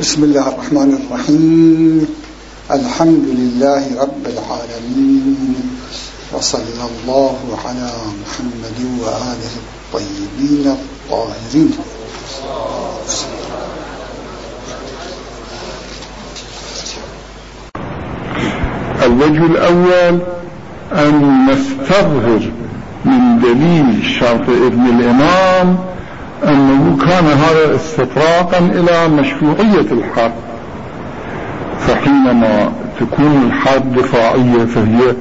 بسم الله الرحمن الرحيم. الحمد لله رب العالمين. وصلى الله على محمد وآله الطيبين الطاهرين. الوجه الأول أن نستظهر من دليل شرط ابن الإمام أنه كان هذا استطراقا إلى مشروعية الحرب. فحينما تكون الحرب دفاعية فهي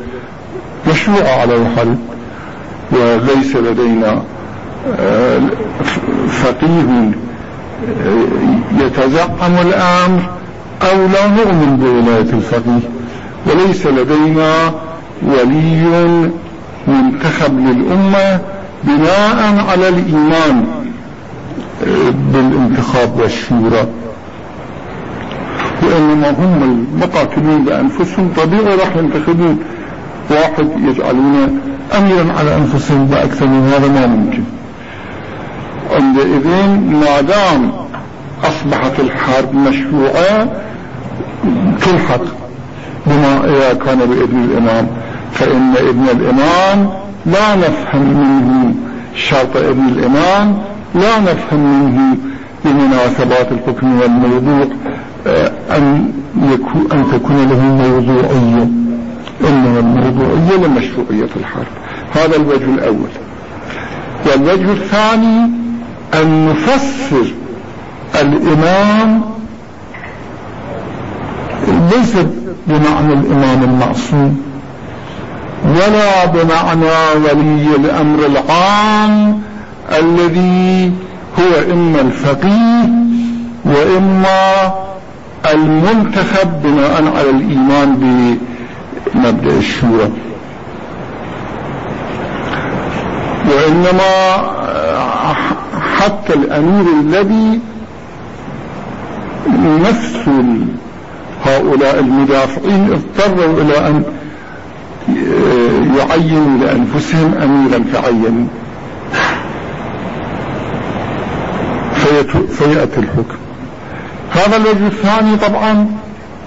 مشروعة على الحرب وليس لدينا آه، فقيه آه، يتزعم الأمر أو لا نؤمن بولاية الفقيه. وليس لدينا ولي منتخب للأمة بناء على الإيمان بالانتخاب والشورى. وإنما هم المقاتلين بأنفسهم طبيعي راح ينتخبون. واحد يجعلونه أميرا على أنفسهم وأكثر من هذا ما ممكن. عندئذ ما دام أصبحت الحرب مشروعة تلحق. بما إذا كان بإذن الإمام. فإن ابن الإمام لا نفهم منه شرط ابن الإمام. لا نفهم منه بمناسبات الحكم والموضوع آه، أن, يكون أن تكون له موضوعية. إنما الموضوعية لمشروعية الحرب. هذا الوجه الأول. والوجه الثاني أن نفسر الإمام. ليس بمعنى الإمام المعصوم ولا بمعنى ولي الأمر العام الذي هو إما الفقيه وإما المنتخب بناء على الإيمان بمبدأ الشورى. وإنما حتى الأمير الذي نفس هؤلاء المدافعين اضطروا إلى أن يعينوا لأنفسهم أميرا فعينوا فيأتي الحكم. هذا الوجه الثاني طبعا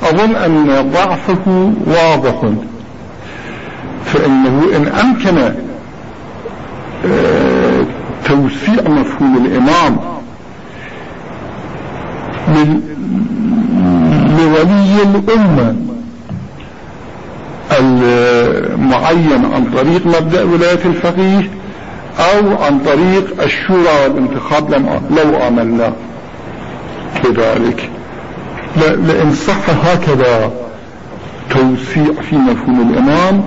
أظن أن ضعفه واضح فإنه إن أمكن آه، توسيع مفهوم الإمام لولي الأمة المعين عن طريق مبدأ ولاية الفقيه أو عن طريق الشورى والانتخاب لو عملنا كذلك لأن صح هكذا توسيع في مفهوم الإمام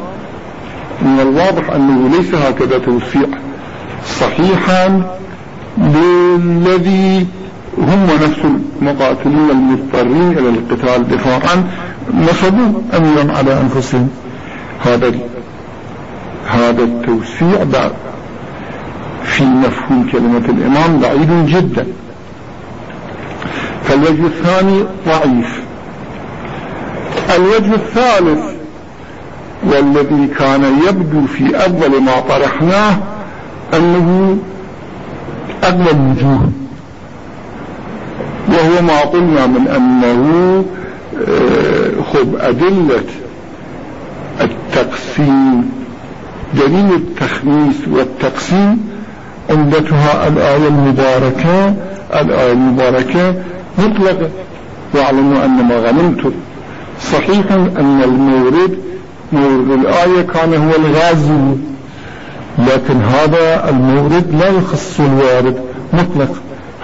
من الواضح أنه ليس هكذا توسيع صحيحا للذي هم نفس المقاتلين المضطرين إلى القتال دفاعا نصبوا أمرا على أنفسهم. هذا هذا التوسيع بعد في مفهوم كلمة الإمام بعيد جدا. فالوجه الثاني ضعيف. الوجه الثالث والذي كان يبدو في أول ما طرحناه أنه أغلى الوجوه. وهو ما قلنا من أنه آه، خب أدلة التقسيم دليل التخميس والتقسيم عمدتها الآية المباركة الآية المباركة مطلقة واعلموا أن ما غنمتم. صحيح أن المورد مورد الآية كان هو الغازي. لكن هذا المورد لا يخص الوارد مطلق.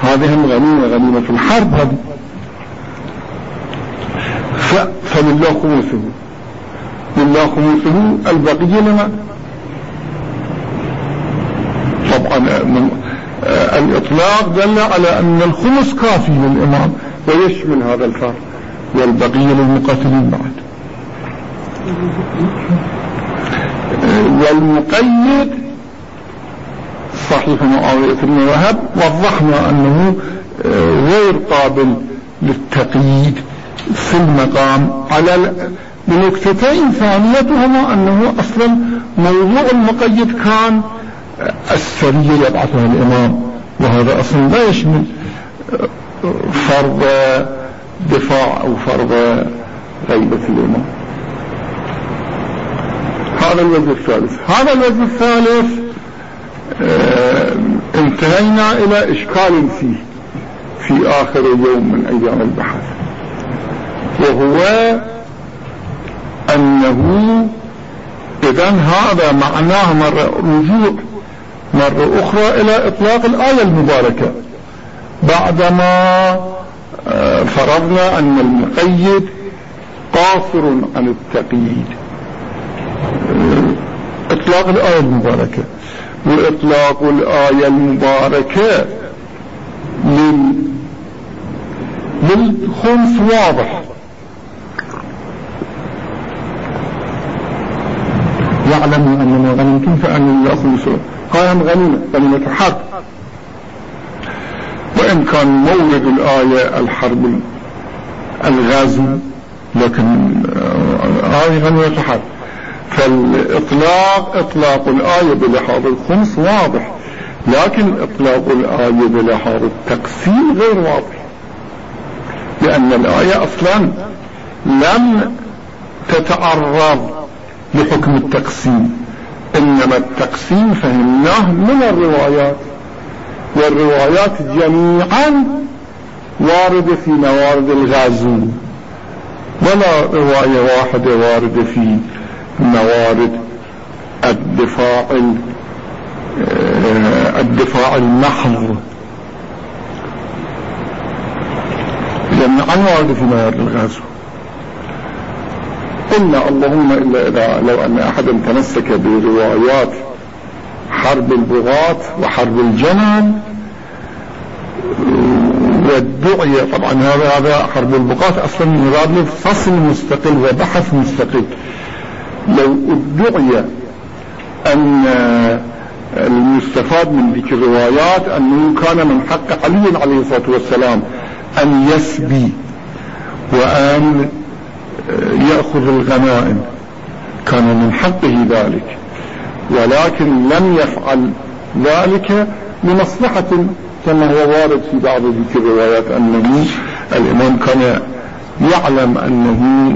هذه هم غنيمة الحرب. هذه فلله خمسه لله خمسه البقية لنا. الإطلاق دل على أن الخمس كافي للإمام ويشمل هذا الفرق والبقية للمقاتلين بعد. آه، والمقيد صحيح معاوية بن وهب وضحنا أنه آه، غير قابل للتقييد في المقام على بنكتتين ثانيتهما أنه أصلا موضوع المقيد كان السرية يبعثها الإمام وهذا أصلا لا يشمل فرض دفاع أو فرض غيبة الإمام. هذا الوجه الثالث. هذا الوجه الثالث آه انتهينا إلى إشكال فيه في آخر يوم من أيام البحث وهو أنه إذا هذا معناه مرة رجوع مرة أخرى إلى إطلاق الآية المباركة. بعدما آه، فرضنا أن المقيد قاصر عن التقييد. إطلاق الآية المباركة. وإطلاق الآية المباركة لل للخمس واضح. يعلم أننا غنيمة فأن يأخذ قائم غنيمة غنيمة حرب وإن كان مورد الآية الحرب الغازو لكن آه، آية غنيمة حرب فالإطلاق إطلاق الآية بلحاظ الخمس واضح لكن إطلاق الآية بلحاظ التقسيم غير واضح. لأن الآية أصلا لم تتعرض لحكم التقسيم. إنما التقسيم فهمناه من الروايات والروايات جميعا واردة في موارد الغازو ولا رواية واحدة واردة في موارد الدفاع آه، الدفاع المحض. جميعا واردة في موارد الغازو قلنا اللهم إلا إذا لو أن أحدا تمسك بروايات حرب البغاة وحرب الجمل والدعية طبعا هذا هذا حرب البغاة أصلا مراد له فصل مستقل وبحث مستقل. لو ادعي أن المستفاد من ذكر الروايات أنه كان من حق علي عليه الصلاة والسلام أن يسبي وأن يأخذ الغنائم. كان من حقه ذلك. ولكن لم يفعل ذلك لمصلحة كما هو وارد في بعض ذكر الروايات أنه الإمام كان يعلم أنه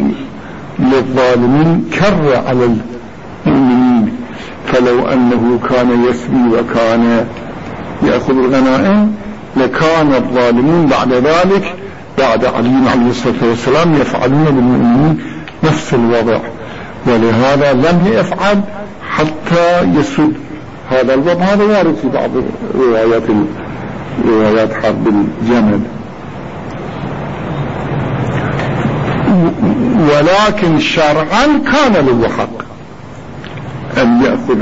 للظالمين كر على المؤمنين. فلو أنه كان يسمي وكان يأخذ الغنائم لكان الظالمون بعد ذلك بعد علي عليه الصلاة والسلام يفعلون بالمؤمنين نفس الوضع. ولهذا لم يفعل حتى يسد هذا الوضع. هذا وارد في بعض روايات روايات حرب الجمل. ولكن شرعا كان له حق أن يأخذ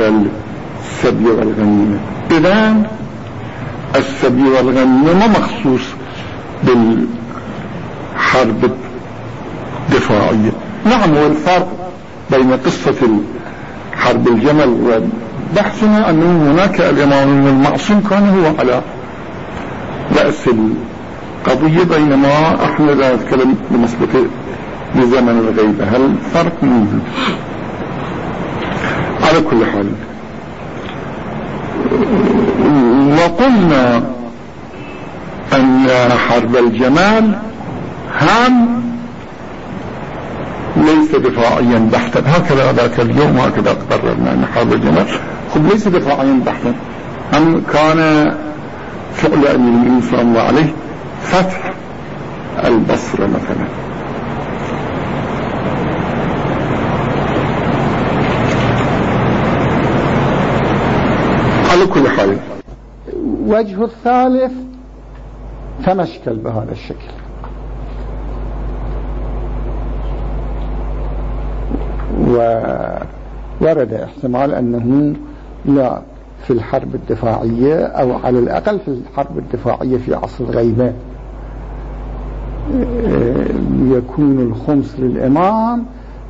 السبي والغنيمة. إذا السبي والغنيمة مخصوص بال حرب دفاعية. نعم والفرق بين قصة حرب الجمل وبحثنا أنه هناك الإمام المعصوم كان هو على رأس القضية بينما أحنا لا نتكلم بنسبة لزمن الغيبة هل فرق موجود على كل حال. وقلنا أن حرب الجمال هام ليس دفاعيا بحتا. هكذا ذاك اليوم هكذا قررنا أن حرب الجمال خب ليس دفاعيا بحتا. أم كان فعل أمير المؤمنين صلى الله عليه فتح البصرة مثلا. على كل حال. وجه الثالث تمشكل بهذا الشكل. وورد احتمال أنه لا في الحرب الدفاعية أو على الأقل في الحرب الدفاعية في عصر الغيبة يكون الخمس للإمام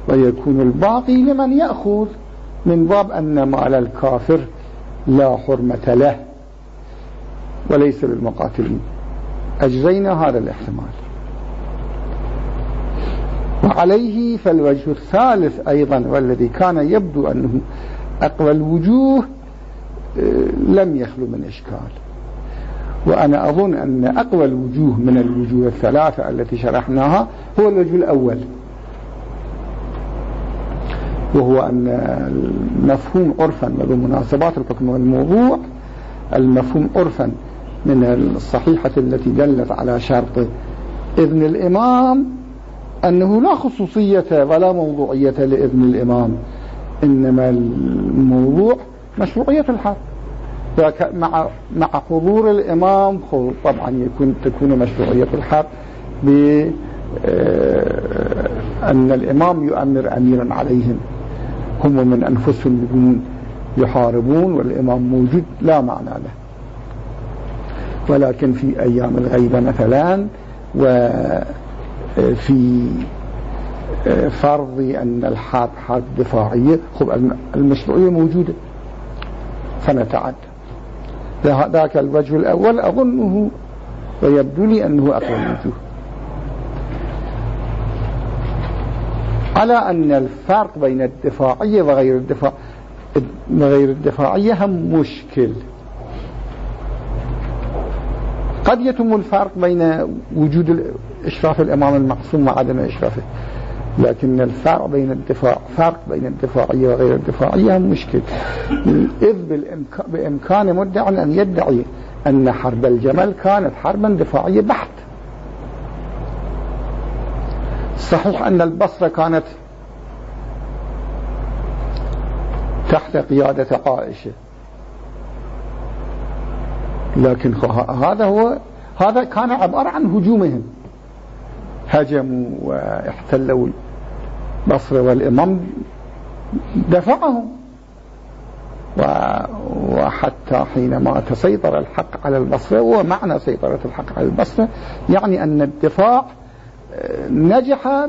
ويكون الباقي لمن يأخذ من باب أن مال الكافر لا حرمة له وليس للمقاتلين. أجزينا هذا الاحتمال. وعليه فالوجه الثالث أيضا والذي كان يبدو أنه أقوى الوجوه آه، لم يخلو من إشكال. وأنا أظن أن أقوى الوجوه من الوجوه الثلاثة التي شرحناها هو الوجه الأول. وهو أن المفهوم عرفا بمناسبات الحكم والموضوع المفهوم عرفا من الصحيحة التي دلت على شرط إذن الإمام أنه لا خصوصية ولا موضوعية لإذن الإمام إنما الموضوع مشروعية الحرب مع مع حضور الإمام طبعا يكون تكون مشروعية الحرب بأن آه، الإمام يؤمر أميرا عليهم. هم من أنفسهم يكونون يحاربون والإمام موجود لا معنى له. ولكن في أيام الغيبة مثلا وفي فرض أن الحرب حرب دفاعية. خب المشروعية موجودة. فنتعدى ذاك الوجه الأول أظنه ويبدو لي أنه أقوى الوجوه على أن الفرق بين الدفاعية وغير الدفاع وغير الدفاعية هم مشكل. قد يتم الفرق بين وجود إشراف الإمام المعصوم وعدم إشرافه. لكن الفرق بين الدفاع فرق بين الدفاعية وغير الدفاعية مشكل إذ بإمكان مدع أن يدعي أن حرب الجمل كانت حربا دفاعية بحت. صحيح أن البصرة كانت تحت قيادة عائشة. لكن هذا هو هذا كان عبارة عن هجومهم. هجموا واحتلوا البصرة والإمام دفعهم. وحتى حينما تسيطر الحق على البصرة ومعنى سيطرة الحق على البصرة يعني أن الدفاع آه، نجح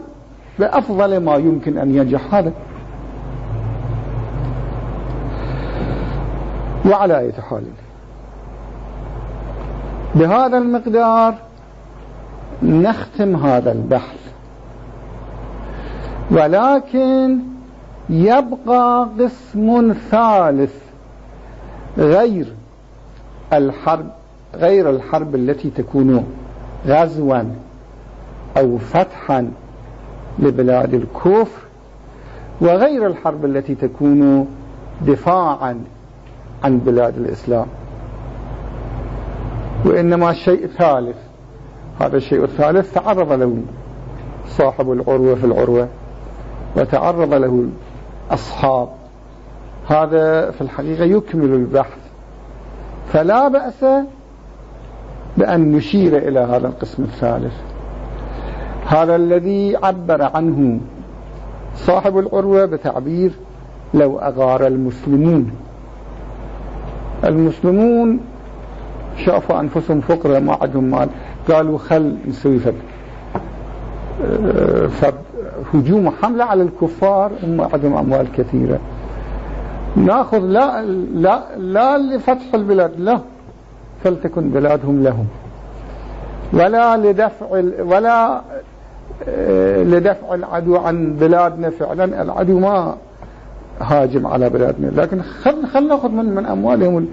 بأفضل ما يمكن أن ينجح هذا. وعلى أي حال. بهذا المقدار نختم هذا البحث. ولكن يبقى قسم ثالث غير الحرب غير الحرب التي تكون غزوا أو فتحا لبلاد الكفر وغير الحرب التي تكون دفاعا عن بلاد الإسلام. وإنما الشيء الثالث هذا الشيء الثالث تعرض له صاحب العروة في العروة وتعرض له الأصحاب. هذا في الحقيقة يكمل البحث. فلا بأس بأن نشير إلى هذا القسم الثالث. هذا الذي عبر عنه صاحب العروة بتعبير لو أغار المسلمون. المسلمون شافوا أنفسهم فقراء ما عندهم مال. قالوا خل نسوي فد. فد هجوم حملة على الكفار هم عندهم أموال كثيرة. ناخذ لا لا لا لفتح البلاد لا. فلتكن بلادهم لهم. ولا لدفع ولا آه، لدفع العدو عن بلادنا فعلا. العدو ما هاجم على بلادنا. لكن خل خل ناخذ من من أموالهم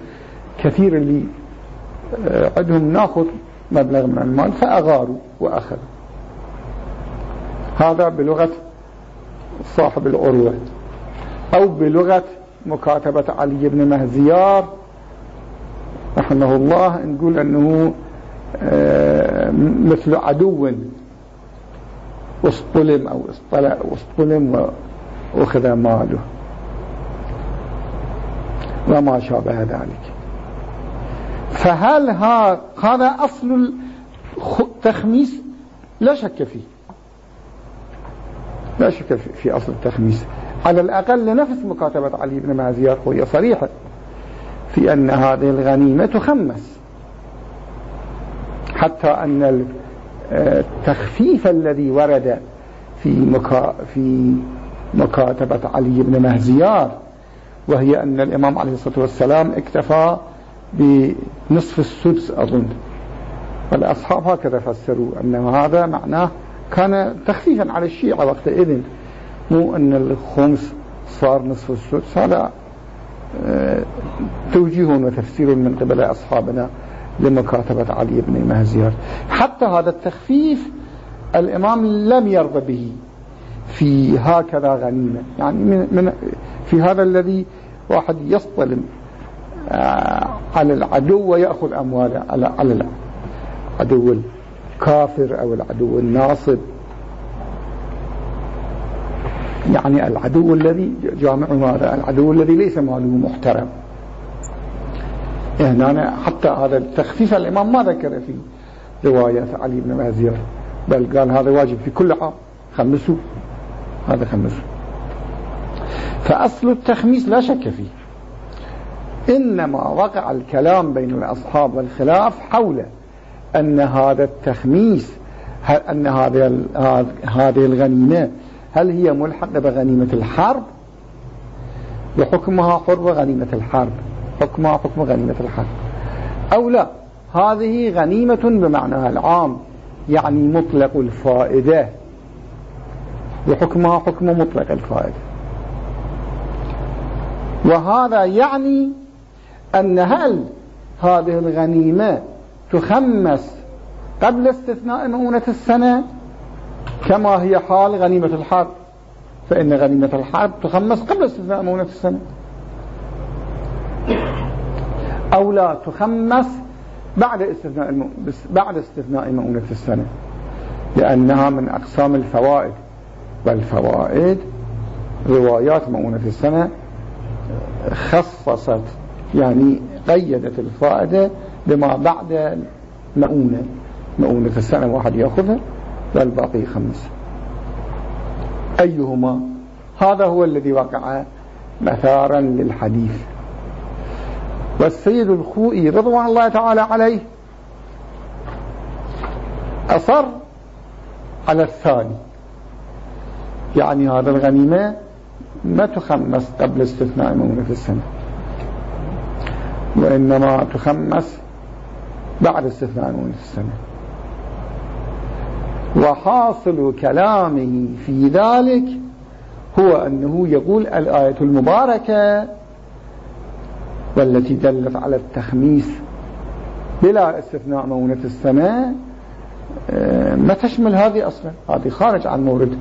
الكثير اللي آه، عندهم. ناخذ مبلغ من المال فأغاروا وأخذوا. هذا بلغة صاحب العروة أو بلغة مكاتبة علي بن مهزيار رحمه الله نقول أنه آه، مثل عدو واصطلم أو واصطلم وأخذ ماله. وما شابه ذلك. فهل هذا أصل التخميس؟ لا شك فيه. لا شك في أصل التخميس. على الأقل لنفس مكاتبة علي بن مازيار وهي صريحة في أن هذه الغنيمة تخمس. حتى أن التخفيف الذي ورد في مكا في مكاتبة علي بن مهزيار وهي أن الإمام عليه الصلاة والسلام اكتفى بنصف السدس أظن. والأصحاب هكذا فسروا أن هذا معناه كان تخفيفا على الشيعة وقتئذ مو أن الخمس صار نصف السدس. هذا آه، توجيه وتفسير من قبل أصحابنا لمكاتبة علي بن مهزير حتى هذا التخفيف الإمام لم يرضى به في هكذا غنيمة. يعني من, في هذا الذي واحد يصطلم. على العدو ويأخذ أمواله على على العدو الكافر أو العدو الناصب. يعني العدو الذي جامع ماذا العدو الذي ليس ماله محترم. هنا حتى هذا التخفيف الإمام ما ذكر في رواية علي بن مهزير بل قال هذا واجب في كل عام خمسوا هذا خمسوا فأصل التخميس لا شك فيه. إنما وقع الكلام بين الأصحاب والخلاف حول أن هذا التخميس أن هذه الغنيمة هل هي ملحقة بغنيمة الحرب؟ وحكمها حرب غنيمة الحرب. حكمها حكم غنيمة الحرب. أو لا هذه غنيمة بمعناها العام يعني مطلق الفائدة. وحكمها حكم مطلق الفائدة. وهذا يعني أن هل هذه الغنيمة تخمس قبل استثناء مؤونة السنة؟ كما هي حال غنيمة الحرب. فإن غنيمة الحرب تخمس قبل استثناء مؤونة السنة. أو لا تخمس بعد استثناء بعد استثناء مؤونة السنة. لأنها من أقسام الفوائد. والفوائد روايات مؤونة السنة خصصت يعني قيدت الفائدة بما بعد مؤونة. مؤونة السنة واحد يأخذها والباقي خمس. أيهما؟ هذا هو الذي وقع مثارا للحديث. والسيد الخوئي رضوان الله تعالى عليه أصر على الثاني. يعني هذا الغنيمة ما تخمس قبل استثناء مؤونة السنة. وإنما تخمس بعد مؤونة السنة وحاصل كلامه في ذلك هو أنه يقول الآية المباركة والتي دلت على التخميس بلا استثناء مؤونة السنة آه، ما تشمل هذه أصلا. هذه خارج عن مورد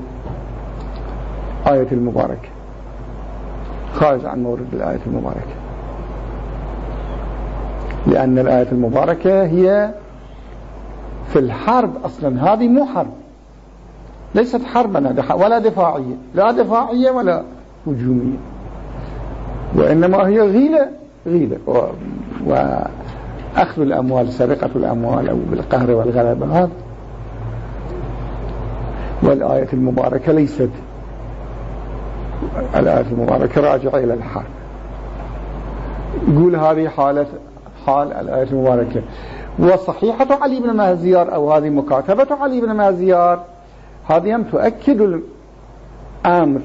آية المباركة. خارج عن مورد الآية المباركة. لأن الآية المباركة هي في الحرب أصلا. هذه مو حرب ليست حربا ولا دفاعية. لا دفاعية ولا هجومية. وإنما هي غيلة غيلة. وأخذ الأموال سرقة الأموال أو بالقهر والغلبة هذا. والآية المباركة ليست الآية المباركة راجعة إلى الحرب. يقول هذه حالة حال الآية المباركة. وصحيحة علي بن مهزيار أو هذه مكاتبة علي بن مهزيار هذه تؤكد الأمر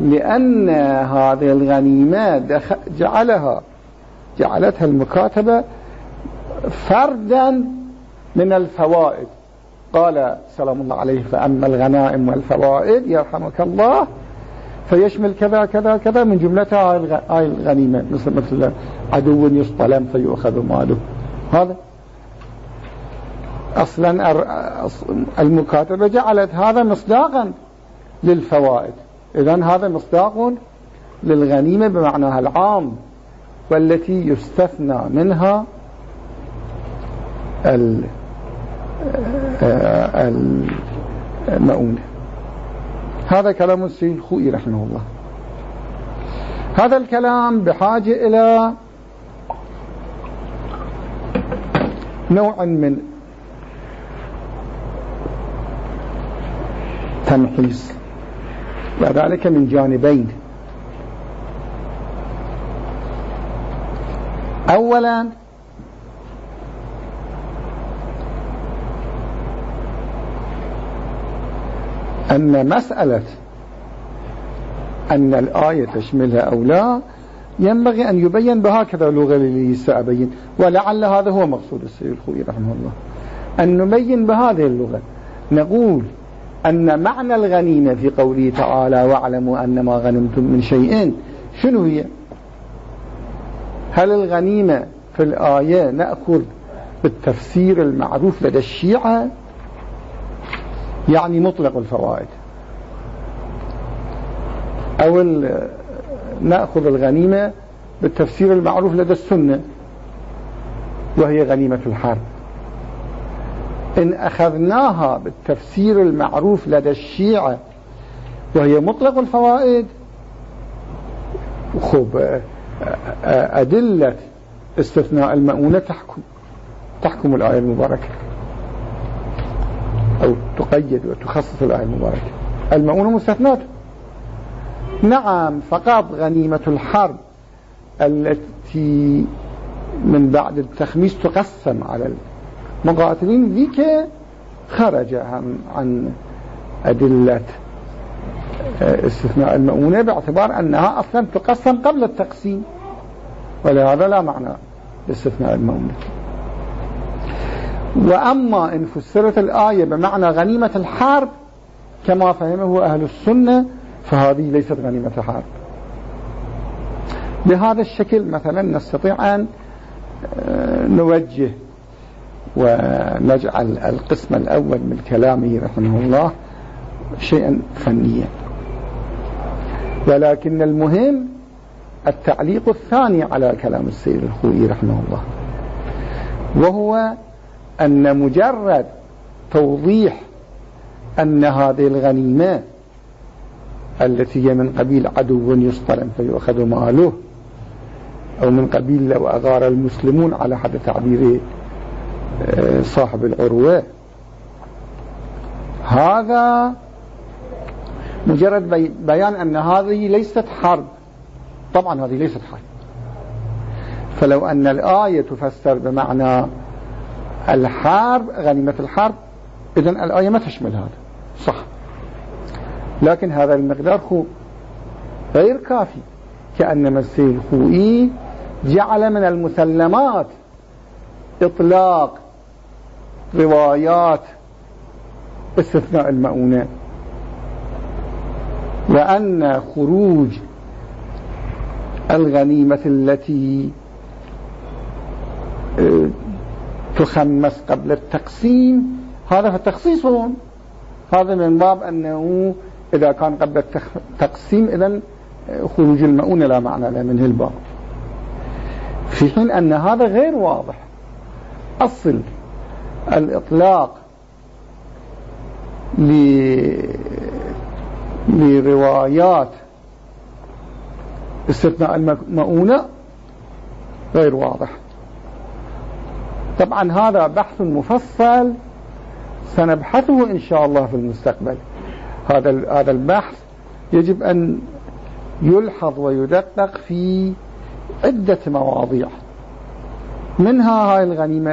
لأن هذه الغنيمة جعلها جعلتها المكاتبة فردا من الفوائد. قال سلام الله عليه فأما الغنائم والفوائد يرحمك الله فيشمل كذا كذا كذا من جملتها هاي الغنيمة مثل مثل عدو يصطلم فيؤخذ ماله. هذا. أصلا المكاتبة جعلت هذا مصداقا للفوائد. إذا هذا مصداق للغنيمة بمعناها العام والتي يستثنى منها المؤونة. هذا كلام السيد الخوئي رحمه الله. هذا الكلام بحاجة إلى نوع من تمحيص وذلك من جانبين. أولا أن مسألة أن الآية تشملها أو لا ينبغي أن يبين بهكذا اللغة اللي سأبين ولعل هذا هو مقصود السيد الخوي رحمه الله. أن نبين بهذه اللغة. نقول أن معنى الغنيمة في قوله تعالى واعلموا أن ما غنمتم من شيء شنو هي؟ هل الغنيمة في الآية نأخذ بالتفسير المعروف لدى الشيعة؟ يعني مطلق الفوائد. أو نأخذ الغنيمة بالتفسير المعروف لدى السنة وهي غنيمة الحرب. إن أخذناها بالتفسير المعروف لدى الشيعة وهي مطلق الفوائد خب أدلة استثناء المؤونة تحكم تحكم الآية المباركة. أو تقيد وتخصص الآية المباركة. المؤونة مستثنات نعم فقط غنيمة الحرب التي من بعد التخميس تقسم على المقاتلين ذيك خرج عن, أدلة آه، استثناء المؤونة باعتبار أنها أصلا تقسم قبل التقسيم. ولهذا لا معنى لاستثناء المؤونة وأما إن فسرت الآية بمعنى غنيمة الحرب كما فهمه أهل السنة فهذه ليست غنيمة حرب بهذا الشكل مثلا نستطيع أن آه، نوجه ونجعل القسم الأول من كلامه رحمه الله شيئا فنيا. ولكن المهم التعليق الثاني على كلام السيد الخوئي رحمه الله وهو أن مجرد توضيح أن هذه الغنيمة التي هي من قبيل عدو يصطلم فيؤخذ ماله أو من قبيل لو أغار المسلمون على حد تعبير آه، صاحب العروة. هذا مجرد بيان أن هذه ليست حرب. طبعا هذه ليست حرب. فلو أن الآية تفسر بمعنى الحرب غنيمة الحرب إذن الآية ما تشمل هذا. صح. لكن هذا المقدار خو غير كافي. كأنما السيد الخوئي جعل من المسلمات إطلاق روايات استثناء المؤونة. وأن خروج الغنيمة التي آه، تخمس قبل التقسيم. هذا فتخصيص هذا من باب أنه إذا كان قبل التقسيم إذا خروج المؤونة لا معنى له منه الباب في حين أن هذا غير واضح. أصل الإطلاق لروايات استثناء المؤونة غير واضح. طبعا هذا بحث مفصل سنبحثه إن شاء الله في المستقبل. هذا هذا البحث يجب أن يلحظ ويدقق في عدة مواضيع. منها هاي الغنيمة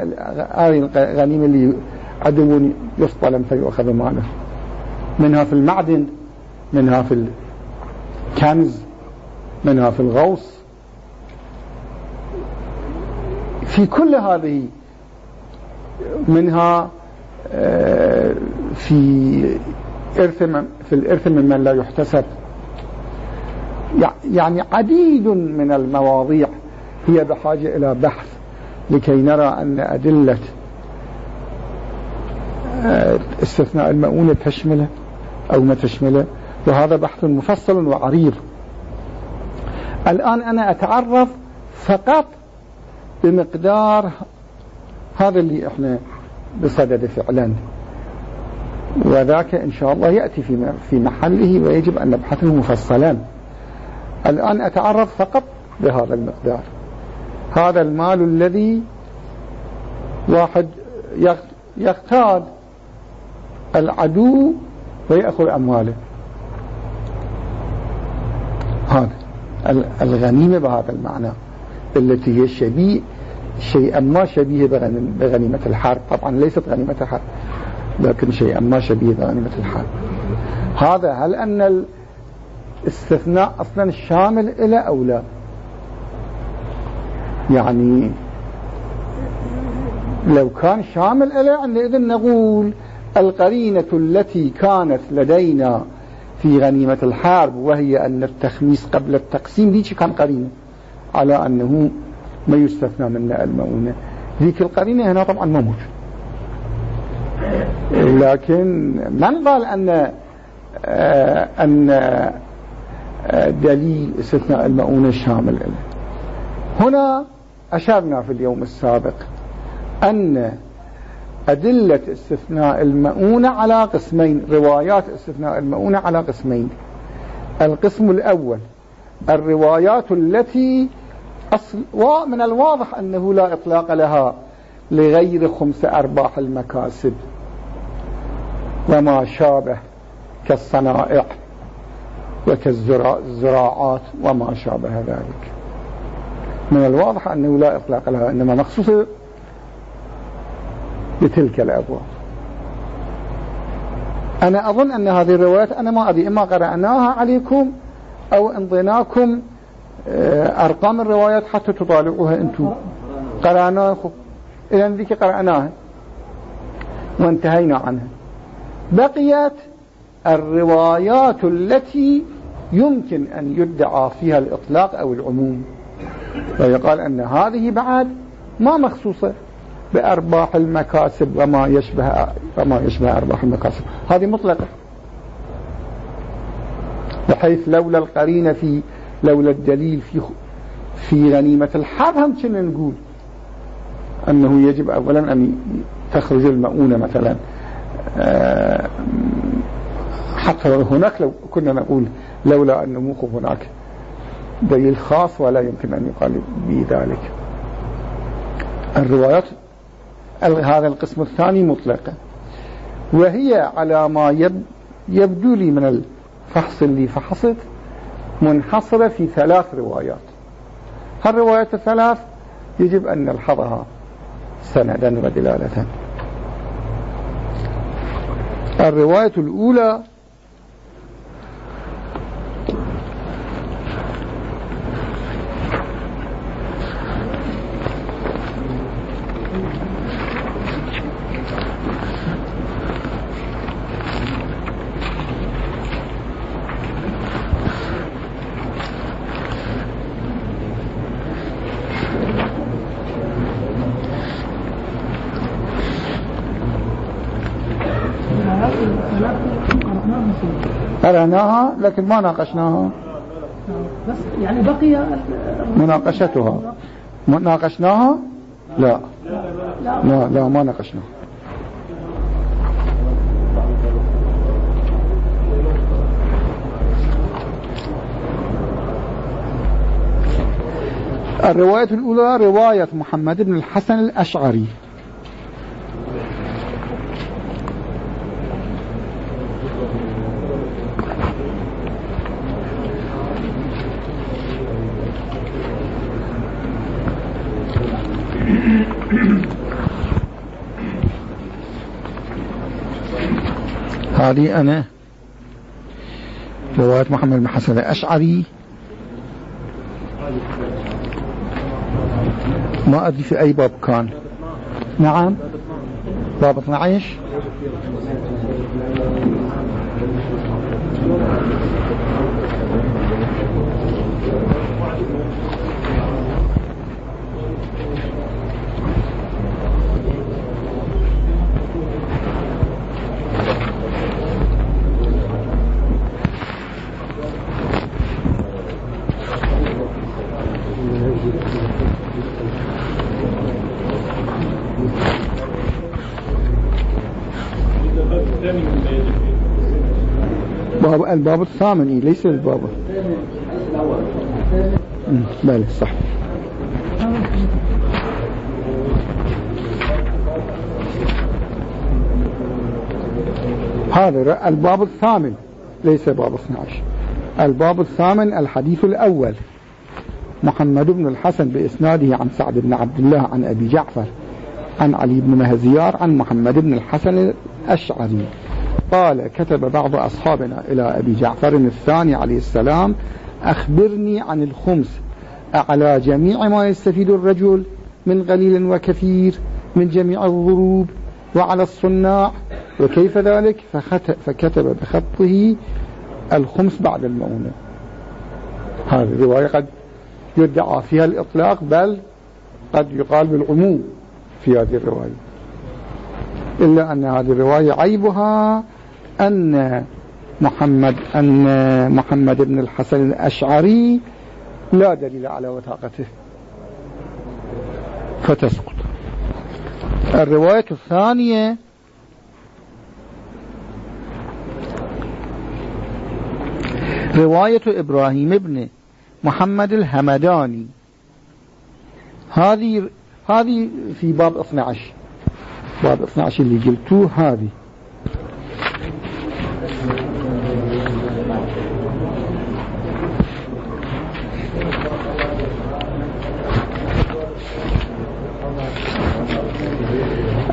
هاي الغنيمة اللي عدو يصطلم فيؤخذ ماله. منها في المعدن منها في الكنز منها في الغوص. في كل هذه منها آه، في إرث في الإرث ممن لا يحتسب. يعني عديد من المواضيع هي بحاجة إلى بحث لكي نرى أن أدلة آه، استثناء المؤونة تشمله أو ما تشمله وهذا بحث مفصل وعريض. الآن أنا أتعرف فقط بمقدار هذا اللي إحنا بصدد فعلا. وذاك إن شاء الله يأتي في محله ويجب أن نبحثه مفصلا. الآن أتعرف فقط بهذا المقدار. هذا المال الذي واحد يغتاد العدو ويأخذ أمواله. هذا الغنيمة بهذا المعنى التي هي شبيه شيئا ما شبيه بغنيمة الحرب طبعا ليست غنيمة الحرب لكن شيئا ما شبيه بغنيمة الحرب هذا هل أن الاستثناء أصلا شامل إلى أو لا؟ يعني لو كان شامل إلى عندئذ نقول القرينة التي كانت لدينا في غنيمة الحرب وهي أن التخميس قبل التقسيم دي كان قرينة على أنه ما يستثنى من المؤونة ذيك القرينة هنا طبعا ما موجود. لكن من قال أن آه، أن آه، دليل استثناء المؤونة شامل له هنا أشرنا في اليوم السابق أن أدلة استثناء المؤونة على قسمين روايات استثناء المؤونة على قسمين. القسم الأول الروايات التي أصل ومن الواضح أنه لا إطلاق لها لغير خمس أرباح المكاسب وما شابه كالصنائع وكالزراعات وما شابه ذلك. من الواضح أنه لا إطلاق لها إنما مخصوصة بتلك الأبواب. أنا أظن أن هذه الروايات أنا ما أدري إما قرأناها عليكم أو انضيناكم آه، أرقام الروايات حتى تطالعوها أنتم. قرأناها. إذا ذيك قرأناها. وانتهينا عنها. بقيت الروايات التي يمكن أن يدعى فيها الإطلاق أو العموم. ويقال أن هذه بعد ما مخصوصة بأرباح المكاسب وما يشبه وما يشبه أرباح المكاسب. هذه مطلقة. بحيث لولا القرينة في لولا الدليل في في غنيمة الحرب هم كنا نقول؟ أنه يجب أولا أن تخرج المؤونة مثلا. آه، حتى هناك لو كنا نقول لولا أن موقف هناك دليل خاص ولا يمكن أن يقال بذلك. الروايات هذا القسم الثاني مطلقة. وهي على ما يبدو لي من الفحص اللي فحصت منحصرة في ثلاث روايات. هالروايات الثلاث يجب أن نلحظها سندا ودلالة. الرواية الأولى قرأناها لكن ما ناقشناها. بس يعني بقي مناقشتها. ناقشناها لا. لا لا ما ناقشناها. الرواية الأولى رواية محمد بن الحسن الأشعري. هذه أنا. رواية محمد بن حسن الأشعري. ما أدري في أي باب كان. نعم. باب 12 باب الباب الثامن ليس الباب. بله صح. هذا الباب الثامن ليس باب 12 الباب الثامن الحديث الأول. محمد بن الحسن بإسناده عن سعد بن عبد الله عن أبي جعفر عن علي بن مهزيار عن محمد بن الحسن الأشعري. قال كتب بعض أصحابنا إلى أبي جعفر الثاني عليه السلام أخبرني عن الخمس على جميع ما يستفيد الرجل من قليل وكثير من جميع الضروب وعلى الصناع وكيف ذلك؟ فكتب بخطه الخمس بعد المؤونة هذه الرواية قد يدعى فيها الإطلاق بل قد يقال بالعموم في هذه الرواية. إلا أن هذه الرواية عيبها أن محمد أن محمد بن الحسن الأشعري لا دليل على وثاقته. فتسقط. الرواية الثانية رواية إبراهيم بن محمد الهمداني. هذه هذه في باب 12 باب 12 اللي قلتوه هذه.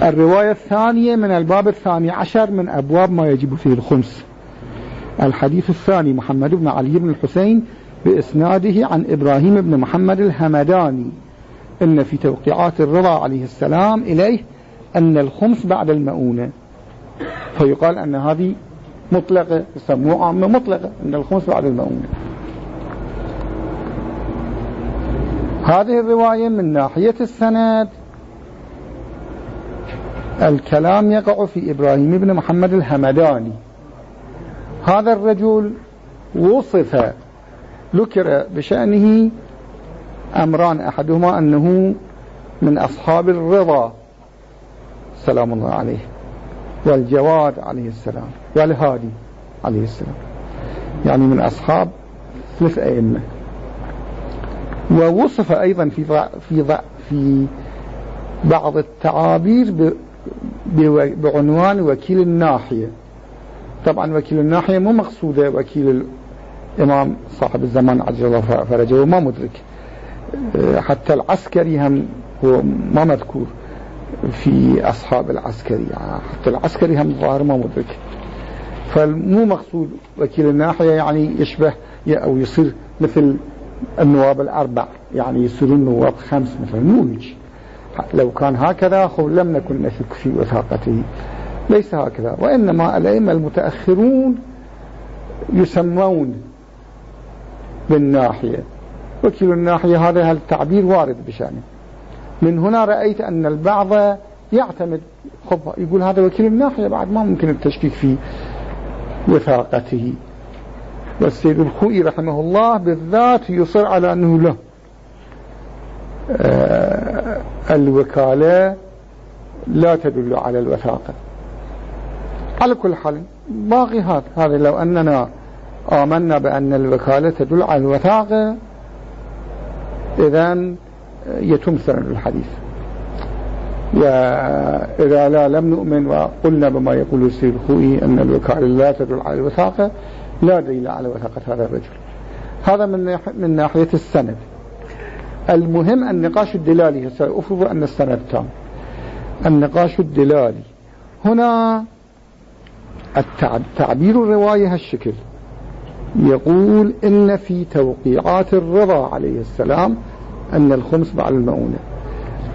الرواية الثانية من الباب الثاني عشر من أبواب ما يجب فيه الخمس. الحديث الثاني محمد بن علي بن الحسين بإسناده عن إبراهيم بن محمد الهمداني. إن في توقيعات الرضا عليه السلام إليه أن الخمس بعد المؤونة. فيقال أن هذه مطلقة يسموها عامة مطلقة أن الخمس بعد المؤونة. هذه الرواية من ناحية السند. الكلام يقع في إبراهيم بن محمد الهمداني. هذا الرجل وصف ذكر بشأنه أمران أحدهما أنه من أصحاب الرضا. سلام الله عليه والجواد عليه السلام والهادي عليه السلام. يعني من أصحاب ثلاث أئمة. ووصف أيضا في في في بعض التعابير بعنوان وكيل الناحية. طبعا وكيل الناحية مو مقصودة وكيل الإمام صاحب الزمان عجل الله فرجه وما مدرك. حتى العسكري هم هو ما مذكور. في أصحاب العسكري حتى العسكري هم ظاهر ما مدرك فمو مقصود وكيل الناحية يعني يشبه أو يصير مثل النواب الأربع. يعني يصيرون نواب خمس مثلا. مو هيك. لو كان هكذا لم نكن نشك في وثاقته. ليس هكذا. وإنما الأئمة المتأخرون يسمون بالناحية. وكيل الناحية هذا التعبير وارد بشأنه؟ من هنا رأيت أن البعض يعتمد خب يقول هذا وكيل الناحية بعد ما ممكن التشكيك في وثاقته. والسيد الخوئي رحمه الله بالذات يصر على أنه له آه الوكالة لا تدل على الوثاقة. على كل حال باقي هذا هذا لو أننا آمنا بأن الوكالة تدل على الوثاقة إذا يتم سند الحديث. وإذا لا لم نؤمن وقلنا بما يقول السيد الخوئي أن الوكالة لا تدل على الوثاقة لا دليل على وثاقة هذا الرجل. هذا من من ناحية السند. المهم النقاش الدلالي سأفرض أن السند تام. النقاش الدلالي. هنا التعبير الرواية هالشكل. يقول إن في توقيعات الرضا عليه السلام أن الخمس بعد المؤونة.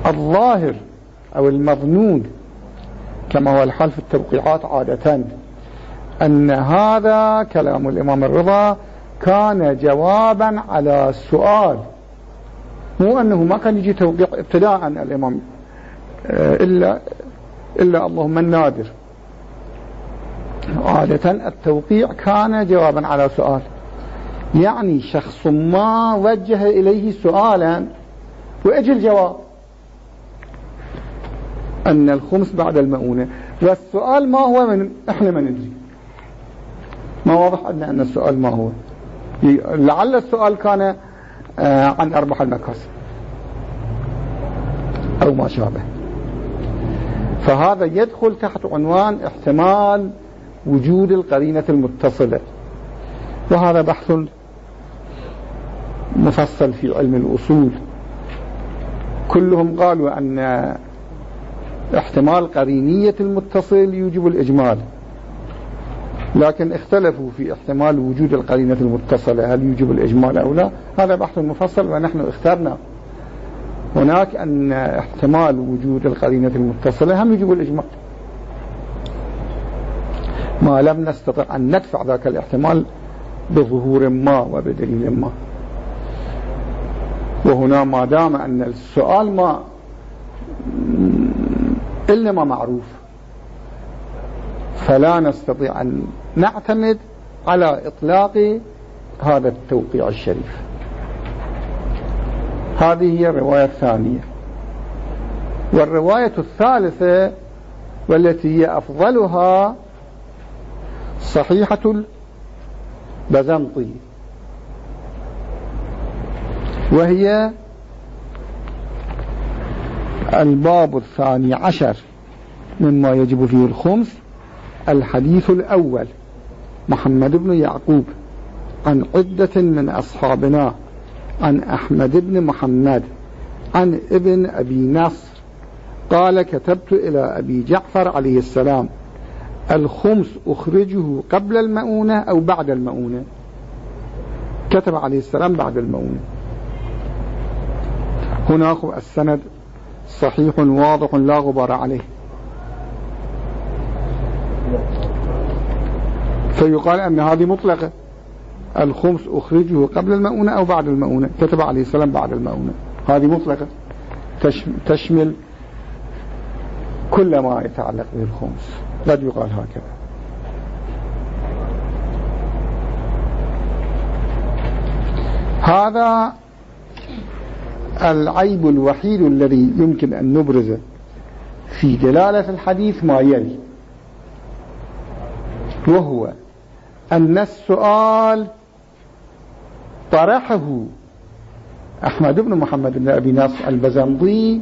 الظاهر أو المظنون كما هو الحال في التوقيعات عادة أن هذا كلام الإمام الرضا كان جوابا على السؤال. مو أنه ما كان يجي توقيع ابتداء الإمام آه، إلا إلا اللهم النادر. عادة التوقيع كان جوابا على سؤال. يعني شخص ما وجه إليه سؤالا وإجي الجواب أن الخمس بعد المؤونة. والسؤال ما هو من إحنا ما ندري. ما واضح أن أن السؤال ما هو. لعل السؤال كان آه، عن أربح المكاسب. أو ما شابه. فهذا يدخل تحت عنوان احتمال وجود القرينة المتصلة. وهذا بحث مفصل في علم الأصول. كلهم قالوا أن احتمال قرينية المتصل يوجب الإجمال لكن اختلفوا في احتمال وجود القرينة المتصلة هل يوجب الإجمال أو لا. هذا بحث مفصل ونحن اخترنا. هناك أن احتمال وجود القرينة المتصلة هم يجب الإجمال. ما لم نستطع أن ندفع ذاك الاحتمال بظهور ما وبدليل ما. وهنا ما دام أن السؤال ما إنما معروف. فلا نستطيع أن نعتمد على إطلاق هذا التوقيع الشريف. هذه هي الرواية الثانية. والرواية الثالثة والتي هي أفضلها صحيحة البزنطي. وهي الباب الثاني عشر مما يجب فيه الخمس الحديث الأول محمد بن يعقوب عن عدة من أصحابنا عن أحمد بن محمد عن ابن أبي نصر قال كتبت إلى أبي جعفر عليه السلام الخمس أخرجه قبل المؤونة أو بعد المؤونة؟ كتب عليه السلام بعد المؤونة. هناك السند صحيح واضح لا غبار عليه. فيقال أن هذه مطلقة. الخمس أخرجه قبل المؤونة أو بعد المؤونة؟ كتب عليه السلام بعد المؤونة. هذه مطلقة. تشمل كل ما يتعلق بالخمس. قد يقال هكذا. هذا العيب الوحيد الذي يمكن أن نبرزه في دلالة الحديث ما يلي وهو أن السؤال طرحه أحمد بن محمد بن أبي ناصر البزنطي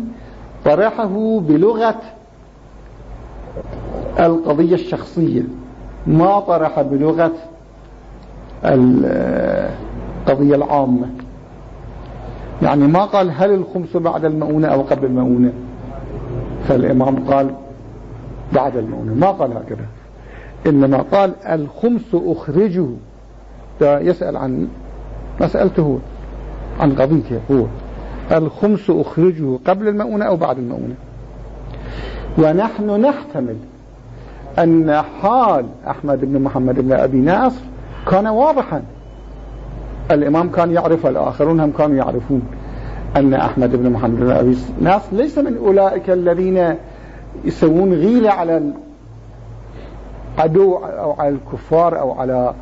طرحه بلغة القضية الشخصية ما طرح بلغة القضية العامة. يعني ما قال هل الخمس بعد المؤونة أو قبل المؤونة؟ فالإمام قال بعد المؤونة ما قال هكذا. إنما قال الخمس أخرجه. يسأل عن مسألته عن قضيته هو. الخمس أخرجه قبل المؤونة أو بعد المؤونة؟ ونحن نحتمل أن حال أحمد بن محمد بن أبي ناصر كان واضحا. الإمام كان يعرف الآخرون هم كانوا يعرفون أن أحمد بن محمد بن أبي ناصر ليس من أولئك الذين يسوون غيلة على العدو أو على الكفار أو على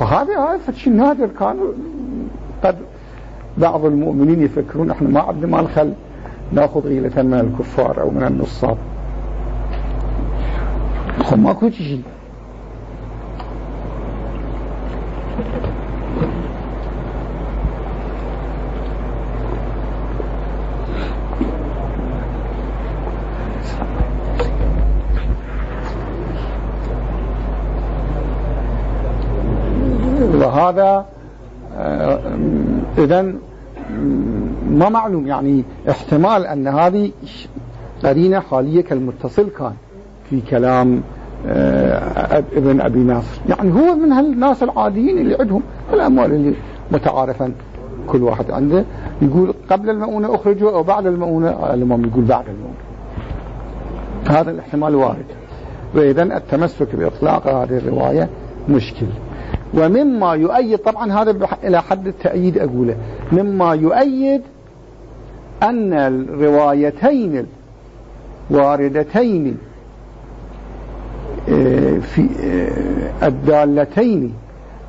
هذا هذا شيء نادر. كانوا قد بعض المؤمنين يفكرون إحنا ما عندنا ما الخل نأخذ غيلة من الكفار أو من النصاب. ماكو شيء وهذا آه، اذا ما معلوم يعني احتمال أن هذه قرينة حاليه كالمتصل كان في كلام آه، ابن أبي ناصر. يعني هو من هالناس العاديين اللي عندهم الأموال اللي متعارفا كل واحد عنده. يقول قبل المؤونة أخرجه أو بعد المؤونة الإمام يقول بعد المؤونة. هذا الاحتمال وارد. وإذا التمسك بإطلاق هذه الرواية مشكل. ومما يؤيد طبعا هذا إلى حد التأييد أقوله. مما يؤيد أن الروايتين الواردتين في الدالتين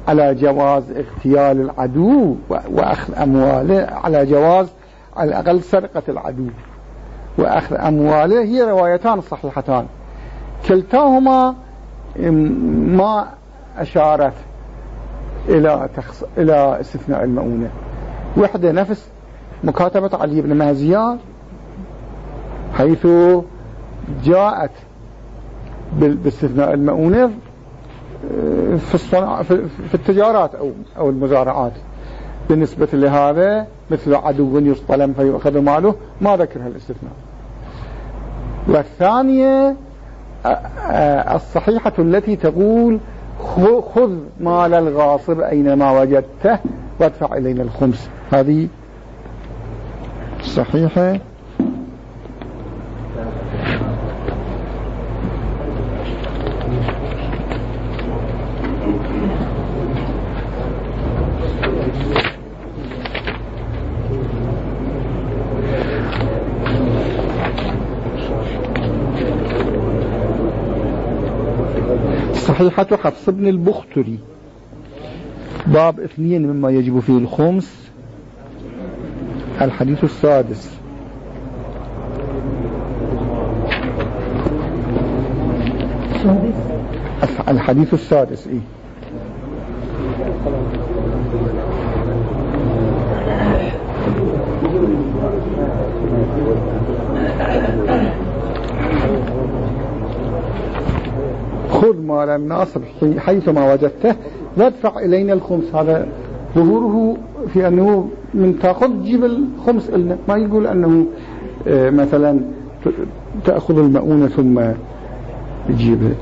على جواز اغتيال العدو وأخذ أمواله على جواز على الأقل سرقة العدو وأخذ أمواله هي روايتان صحيحتان. كلتاهما ما أشارت إلى تخص... إلى استثناء المؤونة. وحدة نفس مكاتبة علي بن مهزيان حيث جاءت باستثناء المؤونة آه، في, الصنع في التجارات أو, أو المزارعات. بالنسبة لهذا مثل عدو يصطلم فيؤخذ ماله ما ذكرها الاستثناء والثانية الصحيحة التي تقول خذ مال الغاصب أينما وجدته وادفع إلينا الخمس. هذه صحيحة. صحيحة حفص بن البختري. باب اثنين مما يجب فيه الخمس. الحديث السادس. الحديث السادس إيه؟ خذ مال الناس حيثما وجدته وادفع إلينا الخمس. هذا ظهوره في أنه من تأخذ تجيب الخمس. إلنا ما يقول أنه آه، مثلا تأخذ المؤونة ثم تجيبه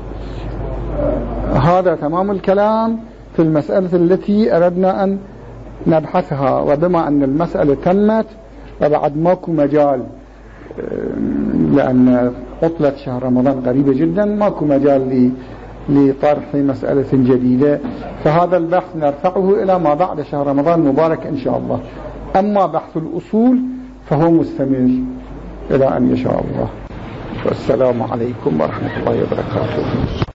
هذا تمام الكلام في المسألة التي أردنا أن نبحثها. وبما أن المسألة تمت وبعد ماكو مجال لأن عطلة شهر رمضان قريبة جدا. ماكو مجال لطرح مسألة جديدة. فهذا البحث نرفعه إلى ما بعد شهر رمضان مبارك إن شاء الله. أما بحث الأصول فهو مستمر إلى أن يشاء الله. والسلام عليكم ورحمة الله وبركاته.